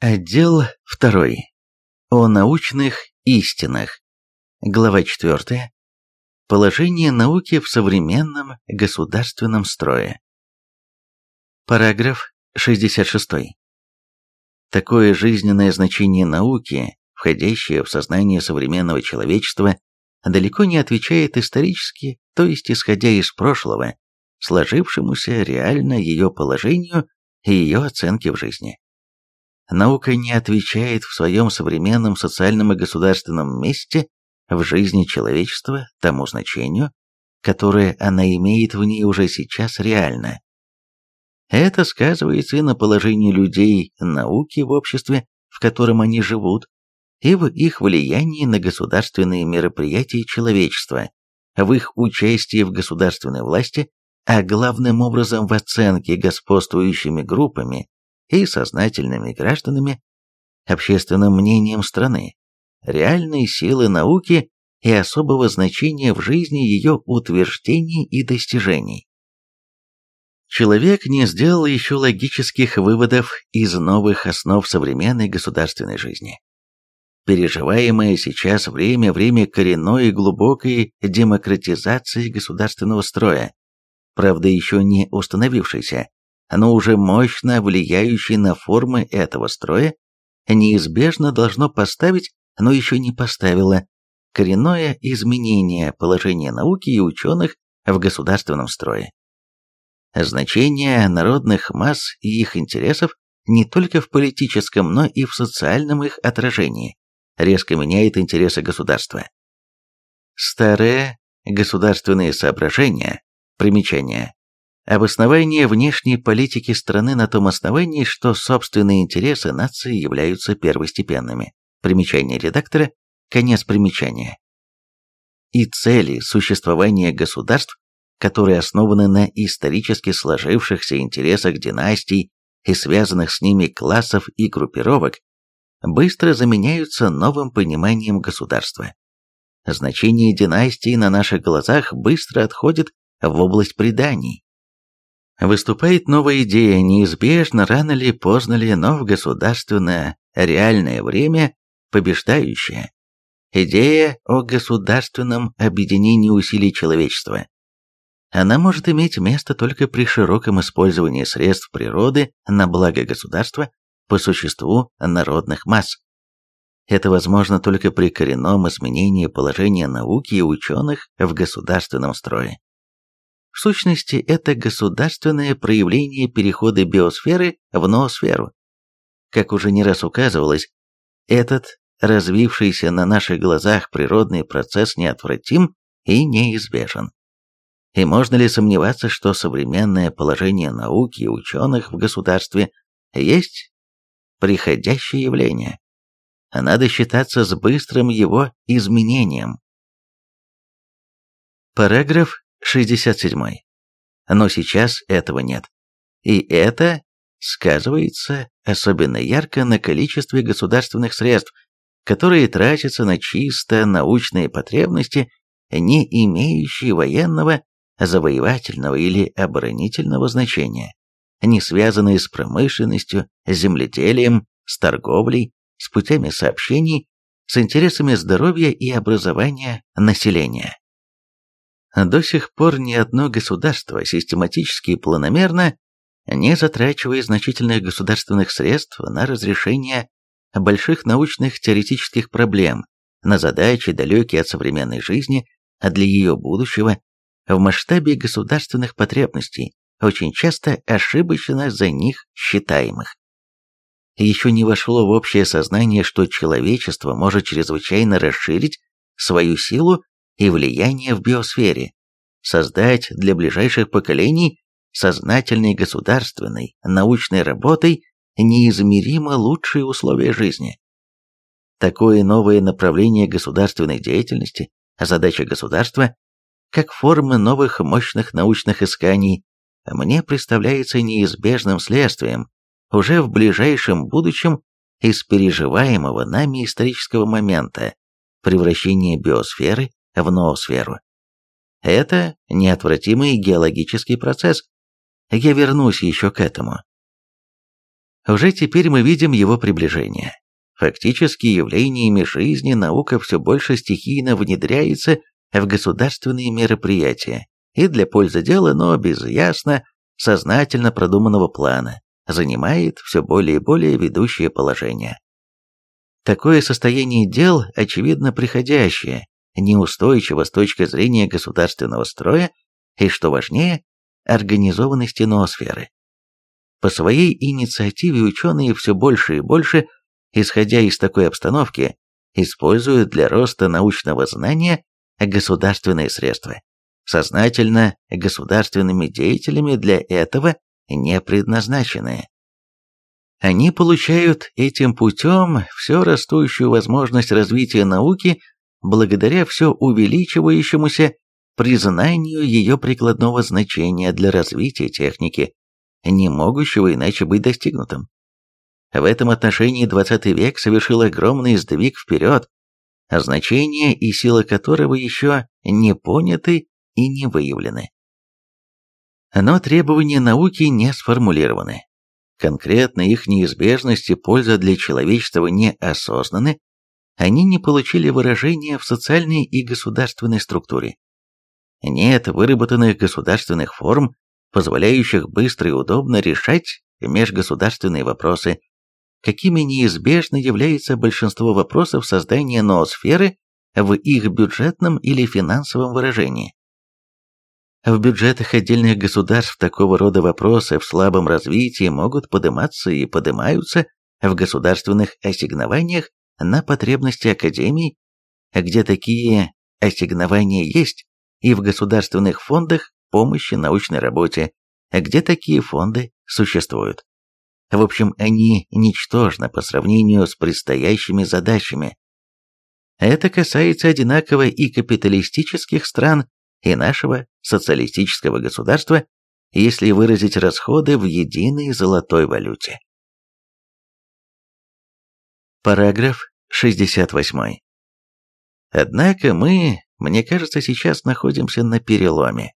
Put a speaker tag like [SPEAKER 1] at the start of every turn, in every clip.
[SPEAKER 1] Отдел 2. О научных истинах. Глава 4. Положение науки в современном государственном строе. Параграф 66. Такое жизненное значение науки, входящее в сознание современного человечества, далеко не отвечает исторически, то есть исходя из прошлого, сложившемуся реально ее положению и ее оценке в жизни. Наука не отвечает в своем современном социальном и государственном месте в жизни человечества тому значению, которое она имеет в ней уже сейчас реально. Это сказывается и на положении людей науки в обществе, в котором они живут, и в их влиянии на государственные мероприятия человечества, в их участии в государственной власти, а главным образом в оценке господствующими группами и сознательными гражданами, общественным мнением страны, реальной силы науки и особого значения в жизни ее утверждений и достижений. Человек не сделал еще логических выводов из новых основ современной государственной жизни. Переживаемое сейчас время – время коренной и глубокой демократизации государственного строя, правда еще не установившейся, но уже мощно влияющий на формы этого строя, неизбежно должно поставить, но еще не поставило, коренное изменение положения науки и ученых в государственном строе. Значение народных масс и их интересов не только в политическом, но и в социальном их отражении резко меняет интересы государства. Старые государственные соображения, примечания, Обоснование внешней политики страны на том основании, что собственные интересы нации являются первостепенными. Примечание редактора, конец примечания. И цели существования государств, которые основаны на исторически сложившихся интересах династий и связанных с ними классов и группировок, быстро заменяются новым пониманием государства. Значение династии на наших глазах быстро отходит в область преданий, Выступает новая идея, неизбежно, рано ли, поздно ли, но в государственное, реальное время побеждающая. Идея о государственном объединении усилий человечества. Она может иметь место только при широком использовании средств природы на благо государства по существу народных масс. Это возможно только при коренном изменении положения науки и ученых в государственном строе. В сущности, это государственное проявление перехода биосферы в ноосферу. Как уже не раз указывалось, этот развившийся на наших глазах природный процесс неотвратим и неизбежен. И можно ли сомневаться, что современное положение науки и ученых в государстве есть приходящее явление? Надо считаться с быстрым его изменением. Параграф 67. Но сейчас этого нет. И это сказывается особенно ярко на количестве государственных средств, которые тратятся на чисто научные потребности, не имеющие военного, завоевательного или оборонительного значения, не связанные с промышленностью, земледелием, с торговлей, с путями сообщений, с интересами здоровья и образования населения. До сих пор ни одно государство систематически и планомерно, не затрачивая значительных государственных средств на разрешение больших научных теоретических проблем, на задачи, далекие от современной жизни, а для ее будущего, в масштабе государственных потребностей, очень часто ошибочно за них считаемых. Еще не вошло в общее сознание, что человечество может чрезвычайно расширить свою силу и влияние в биосфере, создать для ближайших поколений сознательной государственной, научной работой неизмеримо лучшие условия жизни. Такое новое направление государственной деятельности, задача государства, как формы новых мощных научных исканий, мне представляется неизбежным следствием уже в ближайшем будущем из переживаемого нами исторического момента превращения биосферы в ноосферу. Это неотвратимый геологический процесс. Я вернусь еще к этому. Уже теперь мы видим его приближение. Фактически явлениями жизни наука все больше стихийно внедряется в государственные мероприятия и для пользы дела, но без ясно, сознательно продуманного плана, занимает все более и более ведущее положение. Такое состояние дел, очевидно, приходящее, неустойчиво с точки зрения государственного строя и, что важнее, организованности ноосферы. По своей инициативе ученые все больше и больше, исходя из такой обстановки, используют для роста научного знания государственные средства, сознательно государственными деятелями для этого не предназначенные. Они получают этим путем все растущую возможность развития науки благодаря все увеличивающемуся признанию ее прикладного значения для развития техники, не могущего иначе быть достигнутым. В этом отношении XX век совершил огромный сдвиг вперед, значение и сила которого еще не поняты и не выявлены. Но требования науки не сформулированы. Конкретно их неизбежность и польза для человечества не осознаны, они не получили выражения в социальной и государственной структуре. Нет выработанных государственных форм, позволяющих быстро и удобно решать межгосударственные вопросы, какими неизбежно является большинство вопросов создания ноосферы в их бюджетном или финансовом выражении. В бюджетах отдельных государств такого рода вопросы в слабом развитии могут подниматься и поднимаются в государственных ассигнованиях на потребности академий, где такие ассигнования есть, и в государственных фондах помощи научной работе, где такие фонды существуют. В общем, они ничтожны по сравнению с предстоящими задачами. Это касается одинаково и капиталистических стран, и нашего социалистического государства, если выразить расходы в единой золотой валюте. Параграф 68. Однако мы, мне кажется, сейчас находимся на переломе.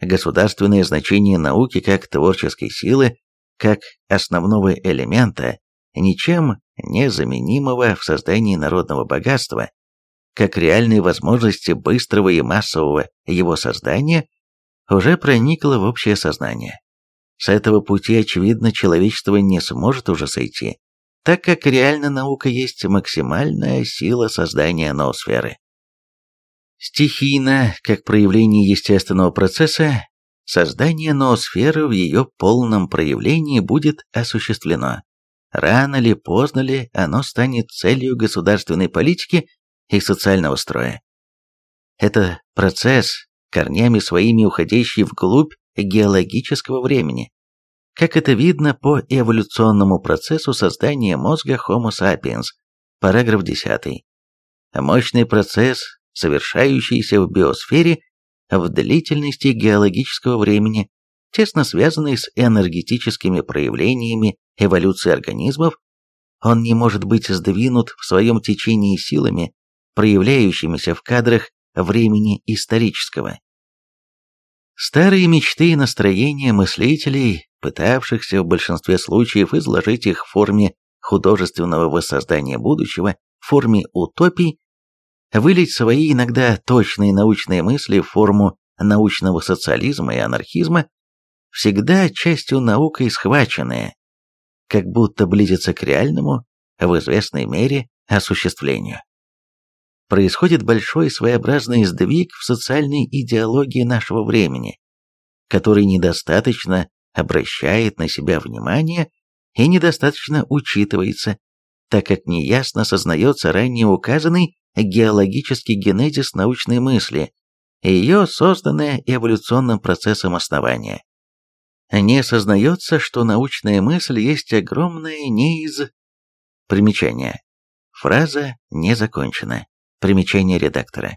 [SPEAKER 1] Государственное значение науки как творческой силы, как основного элемента, ничем не заменимого в создании народного богатства, как реальной возможности быстрого и массового его создания, уже проникло в общее сознание. С этого пути, очевидно, человечество не сможет уже сойти, так как реально наука есть максимальная сила создания ноосферы. Стихийно, как проявление естественного процесса, создание ноосферы в ее полном проявлении будет осуществлено. Рано ли, поздно ли, оно станет целью государственной политики и социального строя. Это процесс, корнями своими уходящий вглубь геологического времени, как это видно по эволюционному процессу создания мозга Homo sapiens, параграф 10. Мощный процесс, совершающийся в биосфере в длительности геологического времени, тесно связанный с энергетическими проявлениями эволюции организмов, он не может быть сдвинут в своем течении силами, проявляющимися в кадрах времени исторического. Старые мечты и настроения мыслителей, пытавшихся в большинстве случаев изложить их в форме художественного воссоздания будущего, в форме утопий, вылить свои иногда точные научные мысли в форму научного социализма и анархизма, всегда частью наукой схваченные, как будто близится к реальному, в известной мере, осуществлению. Происходит большой своеобразный сдвиг в социальной идеологии нашего времени, который недостаточно обращает на себя внимание и недостаточно учитывается, так как неясно сознается ранее указанный геологический генезис научной мысли, ее созданное эволюционным процессом основания. Не сознается, что научная мысль есть огромное не из... Примечание. Фраза не закончена. Примечание редактора.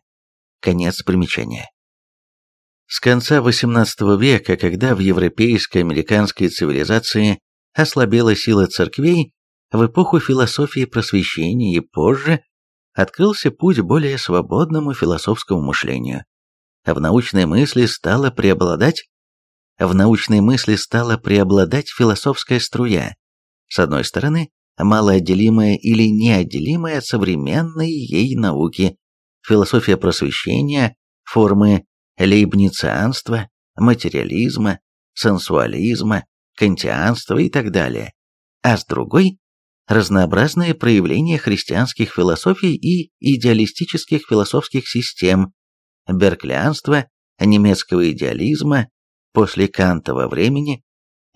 [SPEAKER 1] Конец примечания. С конца XVIII века, когда в европейской американской цивилизации ослабела сила церквей, в эпоху философии просвещения и позже открылся путь более свободному философскому мышлению. В научной мысли стала преобладать в научной мысли стала преобладать философская струя, С одной стороны, малоотделимая или неотделимая от современной ей науки, философия просвещения, формы лейбницианства, материализма, сенсуализма, кантианства и так далее, а с другой – разнообразные проявления христианских философий и идеалистических философских систем, берклианства, немецкого идеализма после Кантова времени,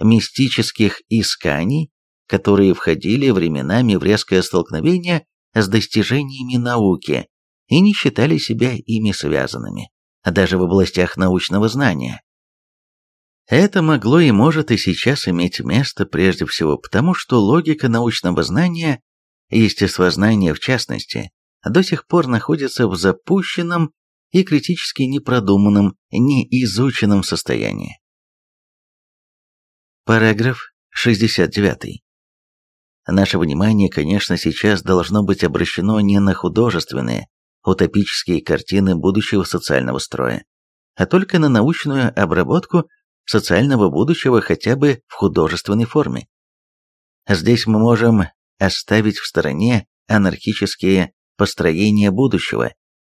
[SPEAKER 1] мистических исканий, которые входили временами в резкое столкновение с достижениями науки и не считали себя ими связанными, даже в областях научного знания. Это могло и может и сейчас иметь место прежде всего потому, что логика научного знания, естествознание в частности, до сих пор находится в запущенном и критически непродуманном, неизученном состоянии. Параграф 69. Наше внимание, конечно, сейчас должно быть обращено не на художественные, утопические картины будущего социального строя, а только на научную обработку социального будущего хотя бы в художественной форме. Здесь мы можем оставить в стороне анархические построения будущего,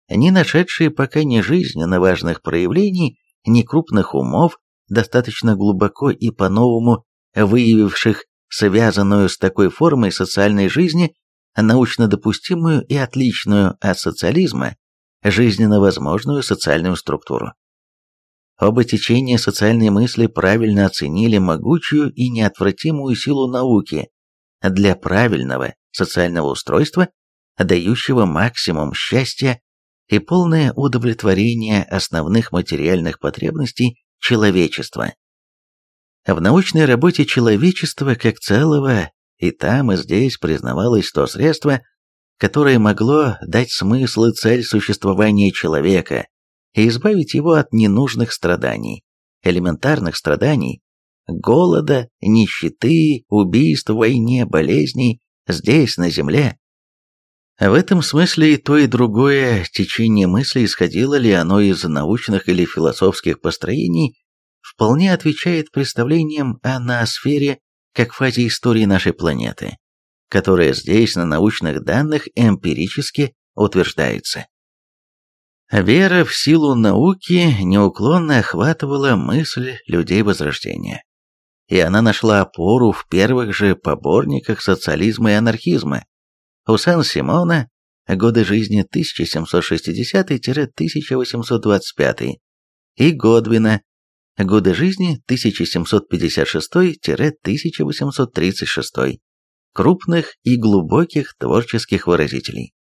[SPEAKER 1] не нашедшие пока ни жизненно важных проявлений, ни крупных умов, достаточно глубоко и по-новому выявивших связанную с такой формой социальной жизни, научно допустимую и отличную от социализма, жизненно возможную социальную структуру. Оба течения социальной мысли правильно оценили могучую и неотвратимую силу науки для правильного социального устройства, дающего максимум счастья и полное удовлетворение основных материальных потребностей человечества. В научной работе человечества как целого и там, и здесь признавалось то средство, которое могло дать смысл и цель существования человека и избавить его от ненужных страданий, элементарных страданий, голода, нищеты, убийств, войне, болезней здесь, на Земле. В этом смысле и то, и другое течение мысли, исходило ли оно из научных или философских построений, вполне отвечает представлениям о ноосфере как фазе истории нашей планеты, которая здесь на научных данных эмпирически утверждается. Вера в силу науки неуклонно охватывала мысль людей Возрождения. И она нашла опору в первых же поборниках социализма и анархизма. У Сан-Симона годы жизни 1760-1825 и Годвина годы жизни 1756-1836 крупных и глубоких творческих выразителей.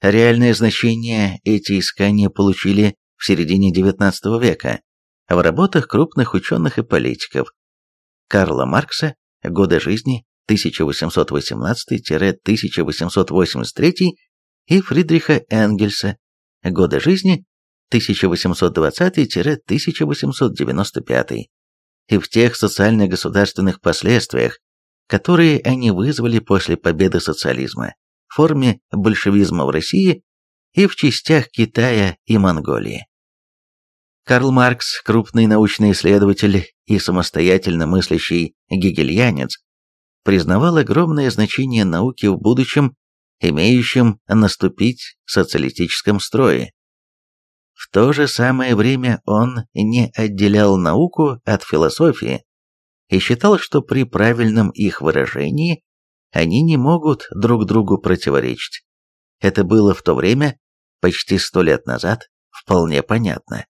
[SPEAKER 1] Реальное значение эти искания получили в середине XIX века в работах крупных ученых и политиков Карла Маркса «Годы жизни 1818-1883» и Фридриха Энгельса «Годы жизни 1820-1895» и в тех социально-государственных последствиях, которые они вызвали после победы социализма в форме большевизма в России и в частях Китая и Монголии. Карл Маркс, крупный научный исследователь и самостоятельно мыслящий гегельянец, признавал огромное значение науки в будущем, имеющем наступить социалистическом строе. В то же самое время он не отделял науку от философии и считал, что при правильном их выражении они не могут друг другу противоречить. Это было в то время, почти сто лет назад, вполне понятно.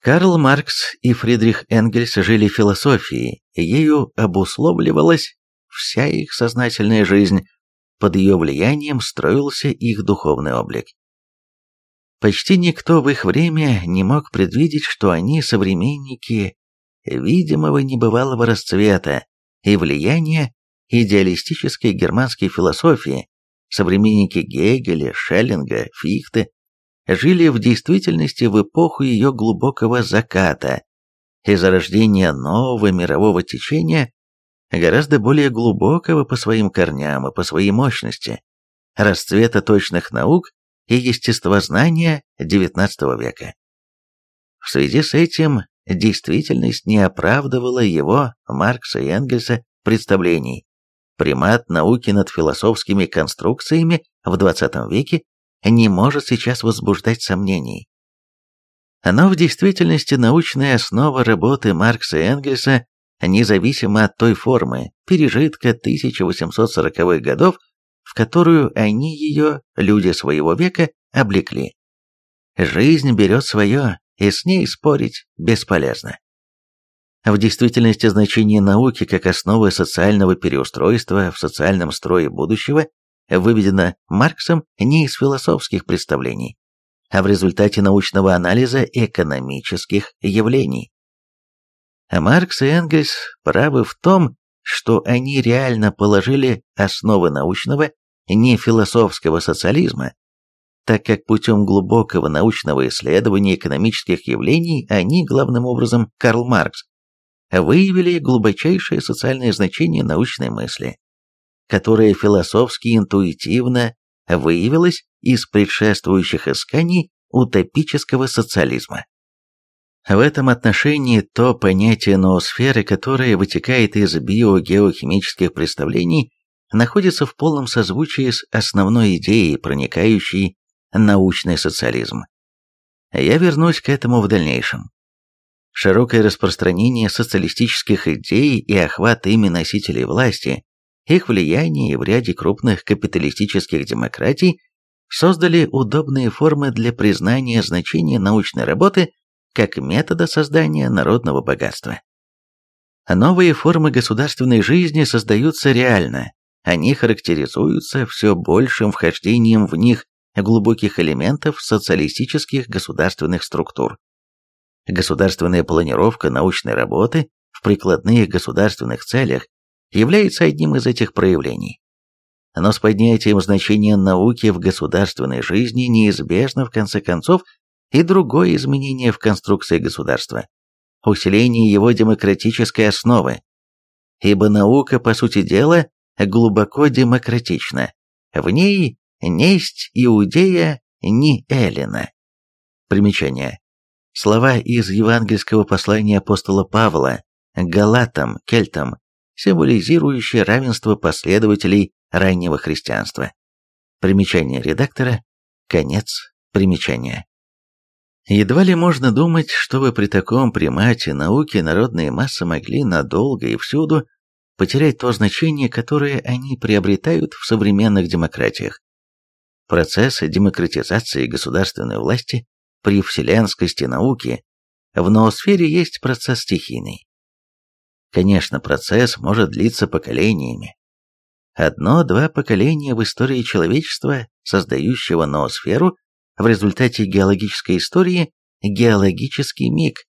[SPEAKER 1] Карл Маркс и Фридрих Энгельс жили философией, ею обусловливалась вся их сознательная жизнь, под ее влиянием строился их духовный облик. Почти никто в их время не мог предвидеть, что они современники видимого небывалого расцвета и влияния идеалистической германской философии, современники Гегеля, Шеллинга, Фихте, жили в действительности в эпоху ее глубокого заката и зарождения нового мирового течения, гораздо более глубокого по своим корням и по своей мощности, расцвета точных наук и естествознания XIX века. В связи с этим действительность не оправдывала его, Маркса и Энгельса, представлений. Примат науки над философскими конструкциями в XX веке не может сейчас возбуждать сомнений. Но в действительности научная основа работы Маркса и Энгельса независимо от той формы, пережитка 1840-х годов, которую они ее, люди своего века, облекли. Жизнь берет свое, и с ней спорить бесполезно. В действительности значение науки как основы социального переустройства в социальном строе будущего выведено Марксом не из философских представлений, а в результате научного анализа экономических явлений. А Маркс и Энгельс правы в том, что они реально положили основы научного, не философского социализма, так как путем глубокого научного исследования экономических явлений они, главным образом Карл Маркс, выявили глубочайшее социальное значение научной мысли, которое философски интуитивно выявилось из предшествующих исканий утопического социализма. В этом отношении то понятие ноосферы, которое вытекает из биогеохимических представлений, находится в полном созвучии с основной идеей, проникающей научный социализм. Я вернусь к этому в дальнейшем. Широкое распространение социалистических идей и охват ими носителей власти, их влияние в ряде крупных капиталистических демократий создали удобные формы для признания значения научной работы как метода создания народного богатства. Новые формы государственной жизни создаются реально, они характеризуются все большим вхождением в них глубоких элементов социалистических государственных структур. Государственная планировка научной работы в прикладных государственных целях является одним из этих проявлений. Но с поднятием значения науки в государственной жизни неизбежно, в конце концов, и другое изменение в конструкции государства – усиление его демократической основы. Ибо наука, по сути дела, глубоко демократична. В ней несть Иудея, ни Эллина. Примечание. Слова из евангельского послания апостола Павла Галатам, кельтам, символизирующие равенство последователей раннего христианства. Примечание редактора. Конец примечания. Едва ли можно думать, чтобы при таком примате науки народные массы могли надолго и всюду потерять то значение, которое они приобретают в современных демократиях. Процесс демократизации государственной власти при вселенскости науки в ноосфере есть процесс стихийный. Конечно, процесс может длиться поколениями. Одно-два поколения в истории человечества, создающего ноосферу, в результате геологической истории геологический миг.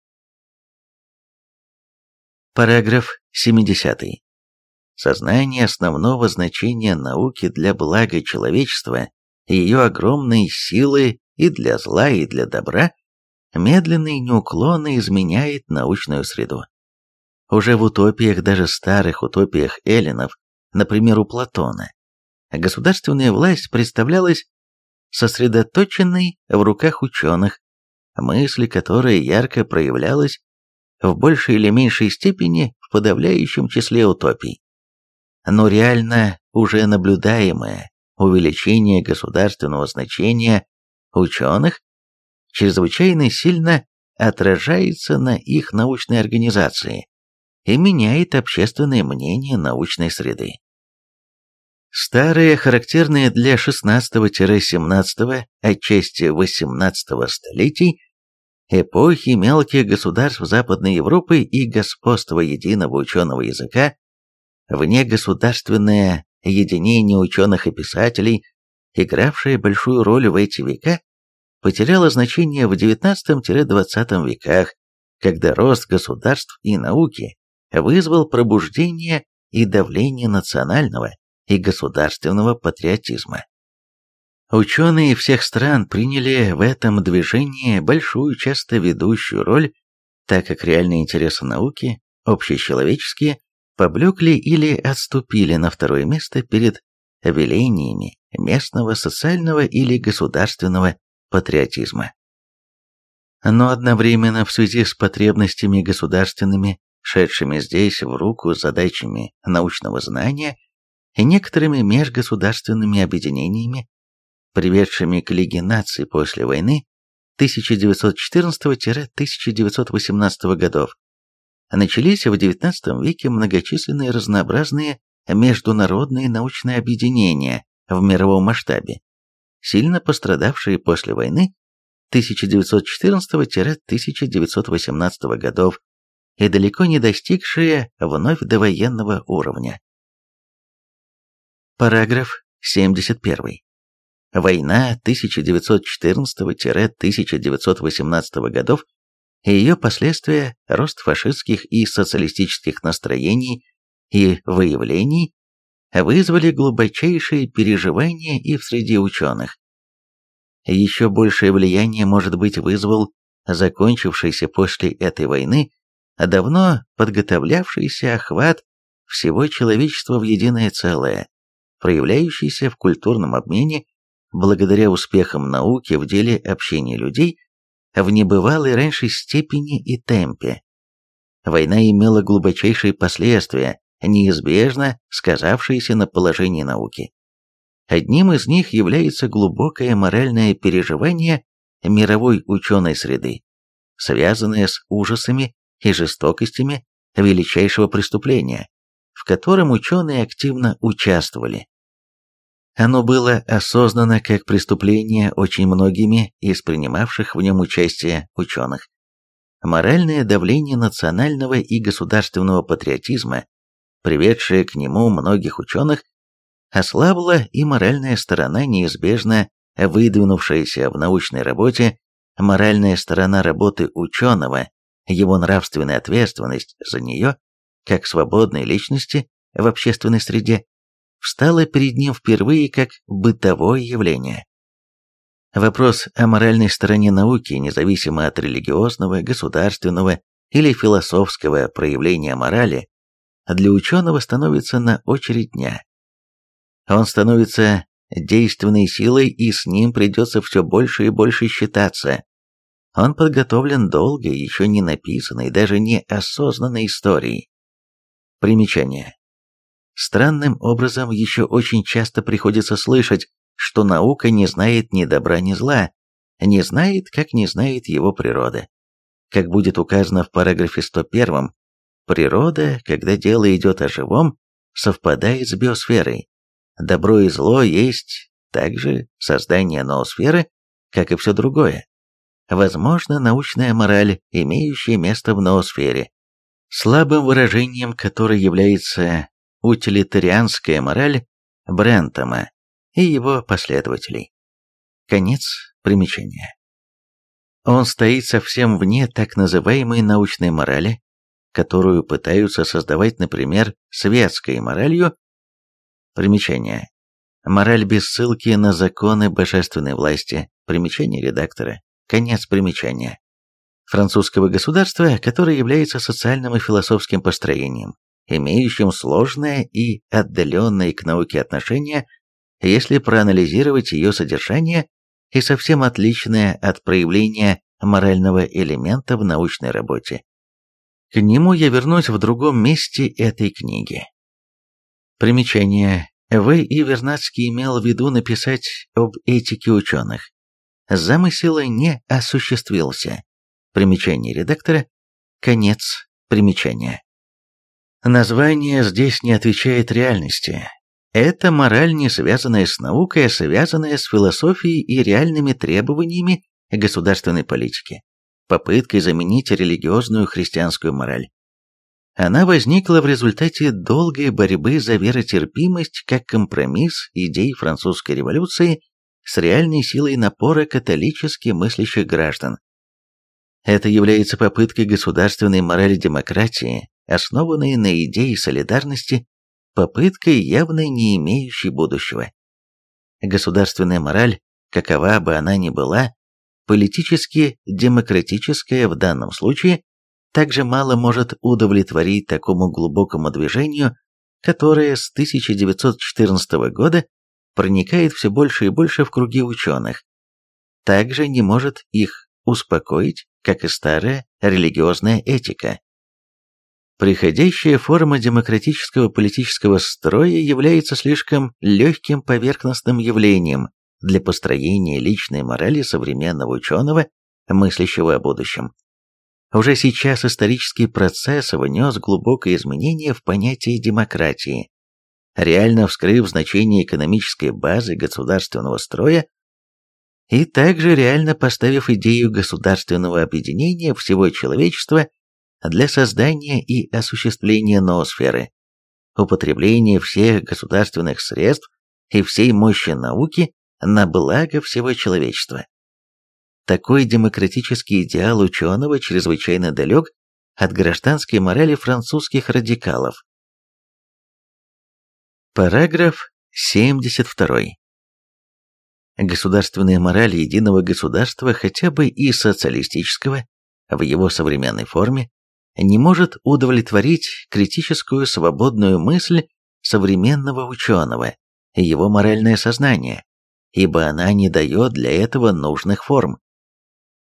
[SPEAKER 1] Параграф 70. Сознание основного значения науки для блага человечества, ее огромной силы и для зла, и для добра, медленно и неуклонно изменяет научную среду. Уже в утопиях, даже старых утопиях эллинов, например, у Платона, государственная власть представлялась сосредоточенной в руках ученых, мысль которая ярко проявлялась в большей или меньшей степени в подавляющем числе утопий. Но реально уже наблюдаемое увеличение государственного значения ученых чрезвычайно сильно отражается на их научной организации и меняет общественное мнение научной среды. Старые, характерные для 16-17, отчасти 18 столетий, эпохи мелких государств Западной Европы и господства единого ученого языка, внегосударственное единение ученых и писателей, игравшее большую роль в эти века, потеряло значение в XIX-XX веках, когда рост государств и науки вызвал пробуждение и давление национального и государственного патриотизма. Ученые всех стран приняли в этом движении большую, часто ведущую роль, так как реальные интересы науки, общечеловеческие, поблекли или отступили на второе место перед велениями местного социального или государственного патриотизма. Но одновременно в связи с потребностями государственными шедшими здесь в руку с задачами научного знания и некоторыми межгосударственными объединениями, приведшими к Лиге наций после войны 1914-1918 годов, начались в XIX веке многочисленные разнообразные международные научные объединения в мировом масштабе, сильно пострадавшие после войны 1914-1918 годов и далеко не достигшие вновь довоенного уровня. Параграф 71. Война 1914-1918 годов и ее последствия, рост фашистских и социалистических настроений и выявлений вызвали глубочайшие переживания и в среде ученых. Еще большее влияние, может быть, вызвал закончившийся после этой войны давно подготовлявшийся охват всего человечества в единое целое, проявляющийся в культурном обмене благодаря успехам науки в деле общения людей в небывалой раньше степени и темпе. Война имела глубочайшие последствия, неизбежно сказавшиеся на положении науки. Одним из них является глубокое моральное переживание мировой ученой среды, связанное с ужасами и жестокостями величайшего преступления, в котором ученые активно участвовали. Оно было осознано как преступление очень многими из принимавших в нем участие ученых. Моральное давление национального и государственного патриотизма, приведшее к нему многих ученых, ослабла и моральная сторона, неизбежно выдвинувшаяся в научной работе, моральная сторона работы ученого, его нравственная ответственность за нее, как свободной личности в общественной среде, встала перед ним впервые как бытовое явление. Вопрос о моральной стороне науки, независимо от религиозного, государственного или философского проявления морали, для ученого становится на очередь дня. Он становится действенной силой, и с ним придется все больше и больше считаться. Он подготовлен долгой, еще не написанной, даже не осознанной историей. Примечание. Странным образом еще очень часто приходится слышать, что наука не знает ни добра, ни зла, не знает, как не знает его природа. Как будет указано в параграфе 101, природа, когда дело идет о живом, совпадает с биосферой. Добро и зло есть также создание ноосферы, как и все другое. Возможно, научная мораль, имеющая место в ноосфере. Слабым выражением которой является утилитарианская мораль Брентома и его последователей. Конец примечания. Он стоит совсем вне так называемой научной морали, которую пытаются создавать, например, светской моралью. Примечание. Мораль без ссылки на законы божественной власти. Примечание редактора. Конец примечания. Французского государства, которое является социальным и философским построением, имеющим сложное и отдаленное к науке отношение, если проанализировать ее содержание, и совсем отличное от проявления морального элемента в научной работе. К нему я вернусь в другом месте этой книги. Примечание. В. И. Вернадский имел в виду написать об этике ученых. Замысел не осуществился. Примечание редактора. Конец примечания. Название здесь не отвечает реальности. Это мораль, не связанная с наукой, а связанная с философией и реальными требованиями государственной политики, попыткой заменить религиозную христианскую мораль. Она возникла в результате долгой борьбы за веротерпимость как компромисс идей французской революции с реальной силой напора католически мыслящих граждан. Это является попыткой государственной морали демократии основанные на идее солидарности, попыткой явно не имеющей будущего. Государственная мораль, какова бы она ни была, политически демократическая в данном случае, также мало может удовлетворить такому глубокому движению, которое с 1914 года проникает все больше и больше в круги ученых. Также не может их успокоить, как и старая религиозная этика. Приходящая форма демократического политического строя является слишком легким поверхностным явлением для построения личной морали современного ученого, мыслящего о будущем. Уже сейчас исторический процесс внес глубокое изменение в понятие демократии, реально вскрыв значение экономической базы государственного строя и также реально поставив идею государственного объединения всего человечества для создания и осуществления ноосферы, употребления всех государственных средств и всей мощи науки на благо всего человечества. Такой демократический идеал ученого чрезвычайно далек от гражданской морали французских радикалов. Параграф 72. Государственная мораль единого государства, хотя бы и социалистического, в его современной форме, не может удовлетворить критическую свободную мысль современного ученого, его моральное сознание, ибо она не дает для этого нужных форм.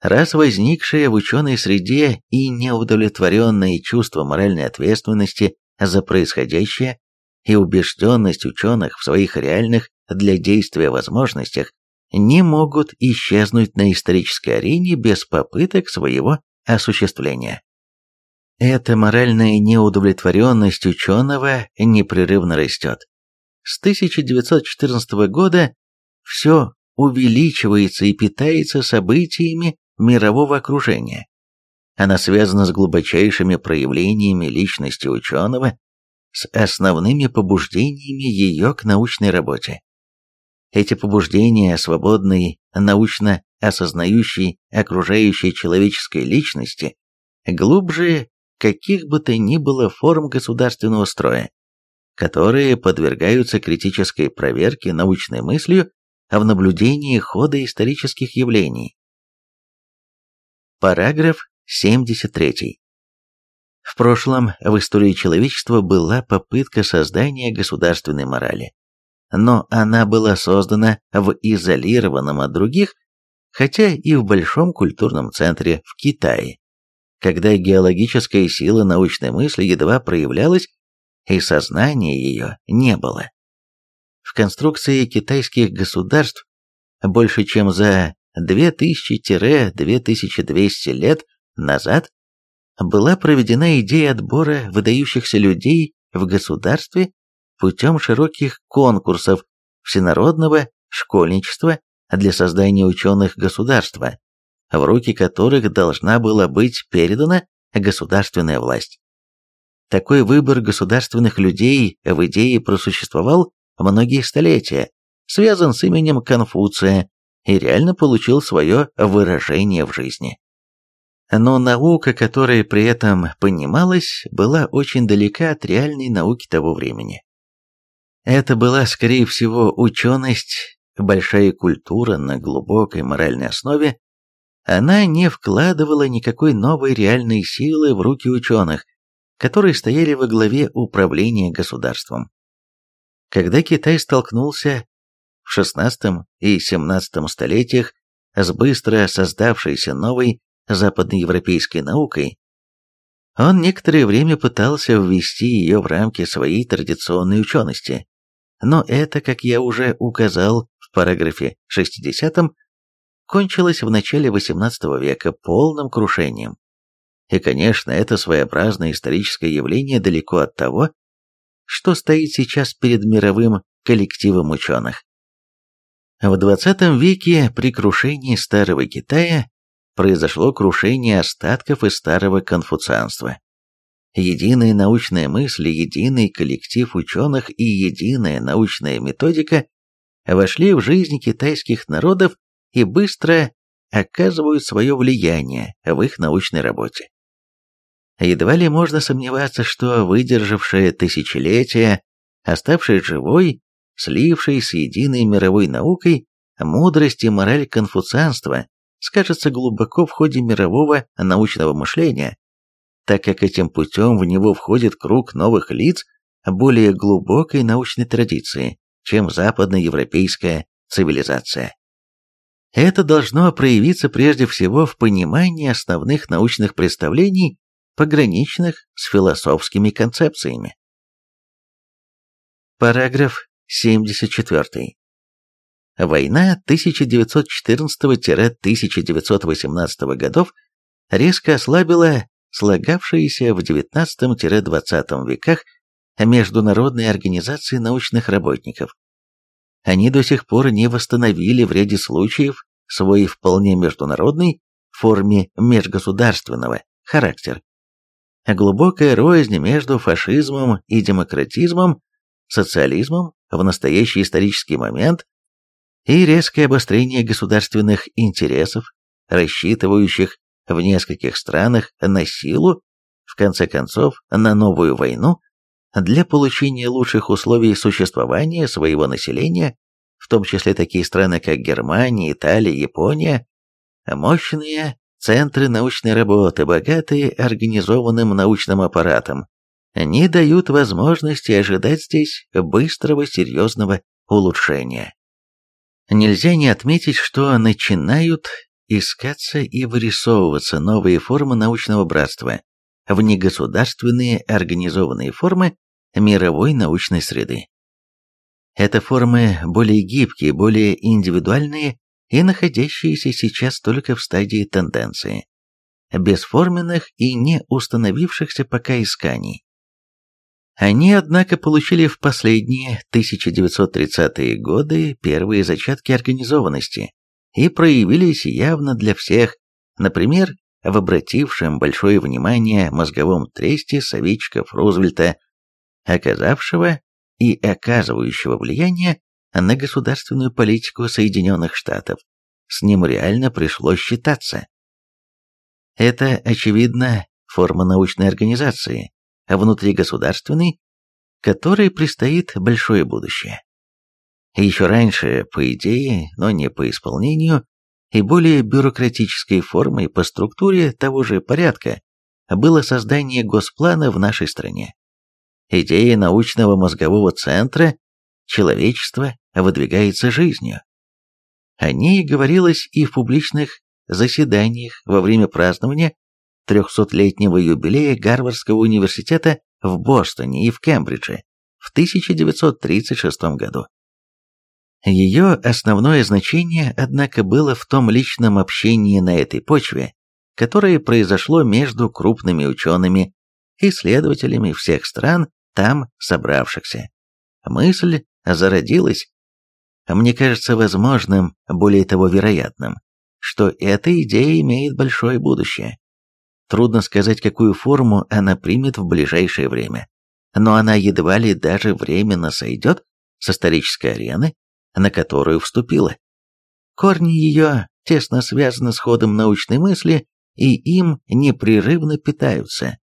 [SPEAKER 1] Раз возникшее в ученой среде и неудовлетворенное чувство моральной ответственности за происходящее и убежденность ученых в своих реальных для действия возможностях не могут исчезнуть на исторической арене без попыток своего осуществления. Эта моральная неудовлетворенность ученого непрерывно растет. С 1914 года все увеличивается и питается событиями мирового окружения. Она связана с глубочайшими проявлениями личности ученого, с основными побуждениями ее к научной работе. Эти побуждения свободной, научно осознающей окружающей человеческой личности глубже каких бы то ни было форм государственного строя, которые подвергаются критической проверке научной мыслью в наблюдении хода исторических явлений. Параграф 73. В прошлом в истории человечества была попытка создания государственной морали, но она была создана в изолированном от других, хотя и в большом культурном центре в Китае, когда геологическая сила научной мысли едва проявлялась и сознания ее не было. В конструкции китайских государств больше чем за 2000-2200 лет назад была проведена идея отбора выдающихся людей в государстве путем широких конкурсов всенародного школьничества для создания ученых государства, в руки которых должна была быть передана государственная власть. Такой выбор государственных людей в идее просуществовал многие столетия, связан с именем Конфуция и реально получил свое выражение в жизни. Но наука, которая при этом понималась, была очень далека от реальной науки того времени. Это была, скорее всего, ученость, большая культура на глубокой моральной основе, она не вкладывала никакой новой реальной силы в руки ученых, которые стояли во главе управления государством. Когда Китай столкнулся в XVI и XVII столетиях с быстро создавшейся новой западноевропейской наукой, он некоторое время пытался ввести ее в рамки своей традиционной учености, но это, как я уже указал в параграфе 60, кончилось в начале XVIII века полным крушением. И, конечно, это своеобразное историческое явление далеко от того, что стоит сейчас перед мировым коллективом ученых. В XX веке при крушении Старого Китая произошло крушение остатков из старого конфуцианства. Единая научная мысль, единый коллектив ученых и единая научная методика вошли в жизнь китайских народов и быстро оказывают свое влияние в их научной работе. Едва ли можно сомневаться, что выдержавшая тысячелетия, оставшая живой, слившей с единой мировой наукой, мудрость и мораль конфуцианства скажется глубоко в ходе мирового научного мышления, так как этим путем в него входит круг новых лиц более глубокой научной традиции, чем западноевропейская цивилизация. Это должно проявиться прежде всего в понимании основных научных представлений пограничных с философскими концепциями. Параграф 74. Война 1914-1918 годов резко ослабила слагавшиеся в XIX-XX веках международные организации научных работников. Они до сих пор не восстановили в ряде случаев свой вполне международный в форме межгосударственного характер. Глубокая рознь между фашизмом и демократизмом, социализмом в настоящий исторический момент и резкое обострение государственных интересов, рассчитывающих в нескольких странах на силу, в конце концов, на новую войну, для получения лучших условий существования своего населения, в том числе такие страны, как Германия, Италия, Япония, мощные центры научной работы, богатые организованным научным аппаратом, не дают возможности ожидать здесь быстрого серьезного улучшения. Нельзя не отметить, что начинают искаться и вырисовываться новые формы научного братства, внегосударственные организованные формы мировой научной среды. Это формы более гибкие, более индивидуальные и находящиеся сейчас только в стадии тенденции, бесформенных и не установившихся пока исканий. Они, однако, получили в последние 1930-е годы первые зачатки организованности и проявились явно для всех, например, в обратившем большое внимание мозговом тресте советчиков Рузвельта, оказавшего и оказывающего влияние на государственную политику Соединенных Штатов. С ним реально пришлось считаться. Это, очевидно, форма научной организации, внутригосударственный, которой предстоит большое будущее. Еще раньше, по идее, но не по исполнению, и более бюрократической формой по структуре того же порядка, было создание госплана в нашей стране. Идея научного мозгового центра человечества выдвигается жизнью. О ней говорилось и в публичных заседаниях во время празднования 300-летнего юбилея Гарвардского университета в Бостоне и в Кембридже в 1936 году. Ее основное значение, однако, было в том личном общении на этой почве, которое произошло между крупными учеными, исследователями всех стран, там собравшихся. Мысль зародилась. Мне кажется возможным, более того вероятным, что эта идея имеет большое будущее. Трудно сказать, какую форму она примет в ближайшее время. Но она едва ли даже временно сойдет с исторической арены, на которую вступила. Корни ее тесно связаны с ходом научной мысли и им непрерывно питаются.